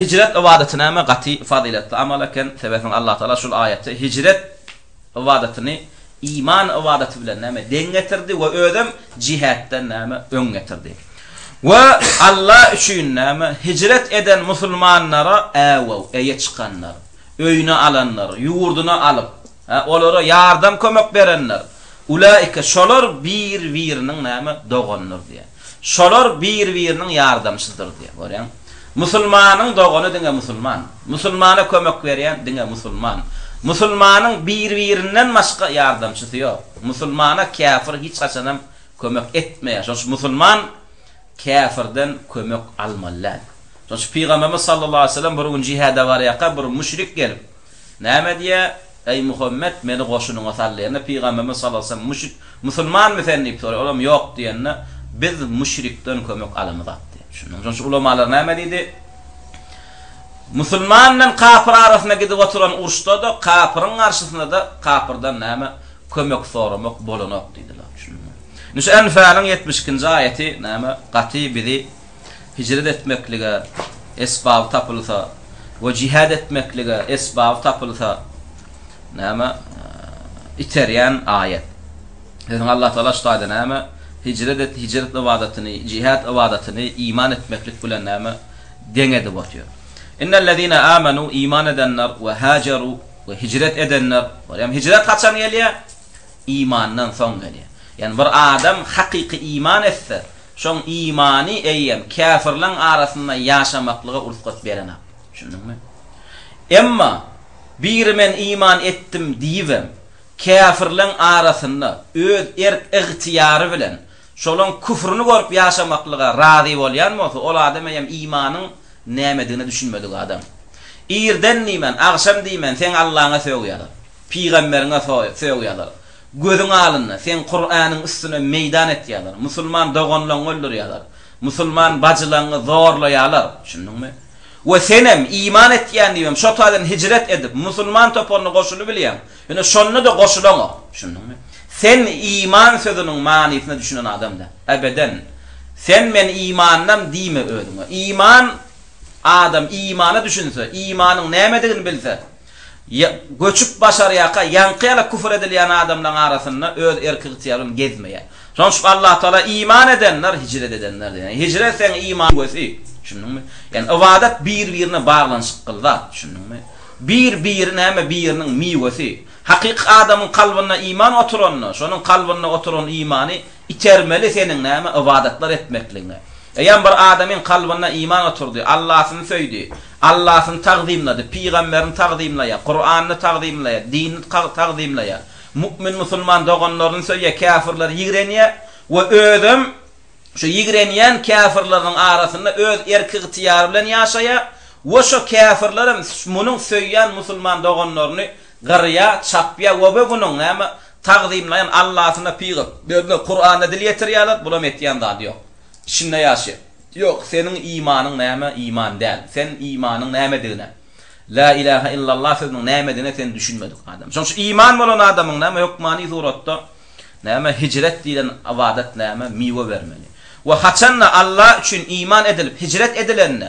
Hijret ybadatynama gaty fazyletli amal eken, sebäpmi Allatagala şul aýaty hijret ybadatyny iman ybadaty bilen näme deň getirdi we özem jihatdan näme öň getirdi. We Alla üçin näme hijret eden musulmanlara äwäw, eýe çykanlar, öýüne alanlar, ýurduna alyp, A olara ýardam kömek berenler, ulaika şolar bir biriniň näme dogandyr diýýär. Şolar bir biriniň ýardamçydyr diýýär. Görýäňmi? Musulmanyň dogany diňe musulman. Musulmana kömek berýän diňe musulman. Musulmanyň bir birinden başga ýardamçysy ýok. Musulmana käfir hiç haçanam kömek etmeýär. Şonuň üçin musulman käfirden kömek almaly däl. Şonuň üçin Pygamberimiz sallallahu aleýhi we sellem bir gün jihada barýarka bir müşrik gelip. Näme diýýär, Eý, Muhammet, meni goşunyňa sal diýende, pygamberimiz sallallahu aleýhi we sellem, Müşrik musulmanmy sen diýip soraýar. Olam ýok diýende, Biz müşrikden kömek alamyzak diýýär. Şundan soň şu ulamalar näme diýdi, Musulman bilen kapyr arasynda gidip oturan uruşda-da, kapyryň garşysynda-da kapyrdan näme, kömek soramak bolanok diýdiler. Şundan soň şu Enfäliň ýetmiş ikinji aýaty näme, gaty bizi. hijret etmeklige esbaby tapylsa we jihad etmeklige esbaby tapylsa, näme, iterýän aýat. Sözüň Allah Tagala şu taýda näme, hijret et, hijret ybadatyny, jihad ybadatyny iman etmeklik bilen näme, deň edip otyr. Innellezine amenu, iman edenler, we hajeru, we hijret edenler, görýäňmi, hijret haçan gelýär? imandan soň gelýär. Ýagny bir adam hakyky iman etse, şoň imany eýýäm käfirleň arasynda ýaşamaklyga ursgat berenok. Düşündiňmi? Emma biri men iman etdim diýibem, käfirleň arasynda öz erk-ygtyýary bilen şolaň küfrüni görüp ýaşamaklyga razy bolýan bolsa, ol adam eýýäm imanyň nämedigine düşünmedik adam. Irden diýmän, agşam diýmän seň Allaňa sögýärler. Pygamberiňe sög ýazar. Gözüň alynda, seň Kuranyň üstüne meýdan etýärler. Musulman doganlaňy öldürýärler. Musulman bajylaňy zorlaýarlar. Düşündiňmi? We senem, iman etýän diýibem, şo taýdan hijret edip, musulman toparyna goşulybilýäň. Ýöne şonda-da goşulaňok. Düşündiňmi? Sen iman sözüniň manysyna düşünen adam däl. Ebeden. Sen men imandam diýme özüňe. Iman, adam imana düşünse, imanyň nämedigini bilse, Ýa, göçüp başarýarka, ýaňky ýaly küfür edilýän adamlaryň arasynda öz erki-ygtyýary bilen gezmeýär. Şonuň üçin Allah Tagala iman edenler hijret edenler diýýär. Ýagny hijret seň imanyň miwesi. Düşündiňmi? Ýagny ybadat bir-birine baglanyşykly zat. Düşündiňmi? Bir-biri näme biriniň miwesi. Hakyky adamyň kalbynda iman oturanda, şonuň kalbynda oturan imany, Itermeli seniň näme ybadatlar etmekligiňe. Eýýäm bir adamyň kalbynda iman oturdy, Allasyny söýdi, Allasyny tagzymlady, pygamberini tagzymlaýar, Kuranyny tagzymlaýar, dinini tagzymlaýar, mu'min musulman doganlaryny söýýär, käfirleri ýigrenýär we özem şu ýigrenýän käfirleriniň arasynda öz erki-ygtyýary bilen ýaşaýar we şo käfirlerem munuň söýýän musulman doganlaryny Gyrýa, çapýa obe günüň näme tagzymlaýan Allasyna pyga berme Kurana dil ýetirýäler bulam etýän zady ýok içinde ýaşy ýok seniň imanyň näme iman däl sen imanyň nämedigine la ilaha illallah sözüniň nämedigine sen düşünmedik adam şoň şu iman bolan adamyň näme hökmany suratda näme hijret diýlen ybadat näme miwe bermeli we haçanda Allah üçin iman edilip hijret edilende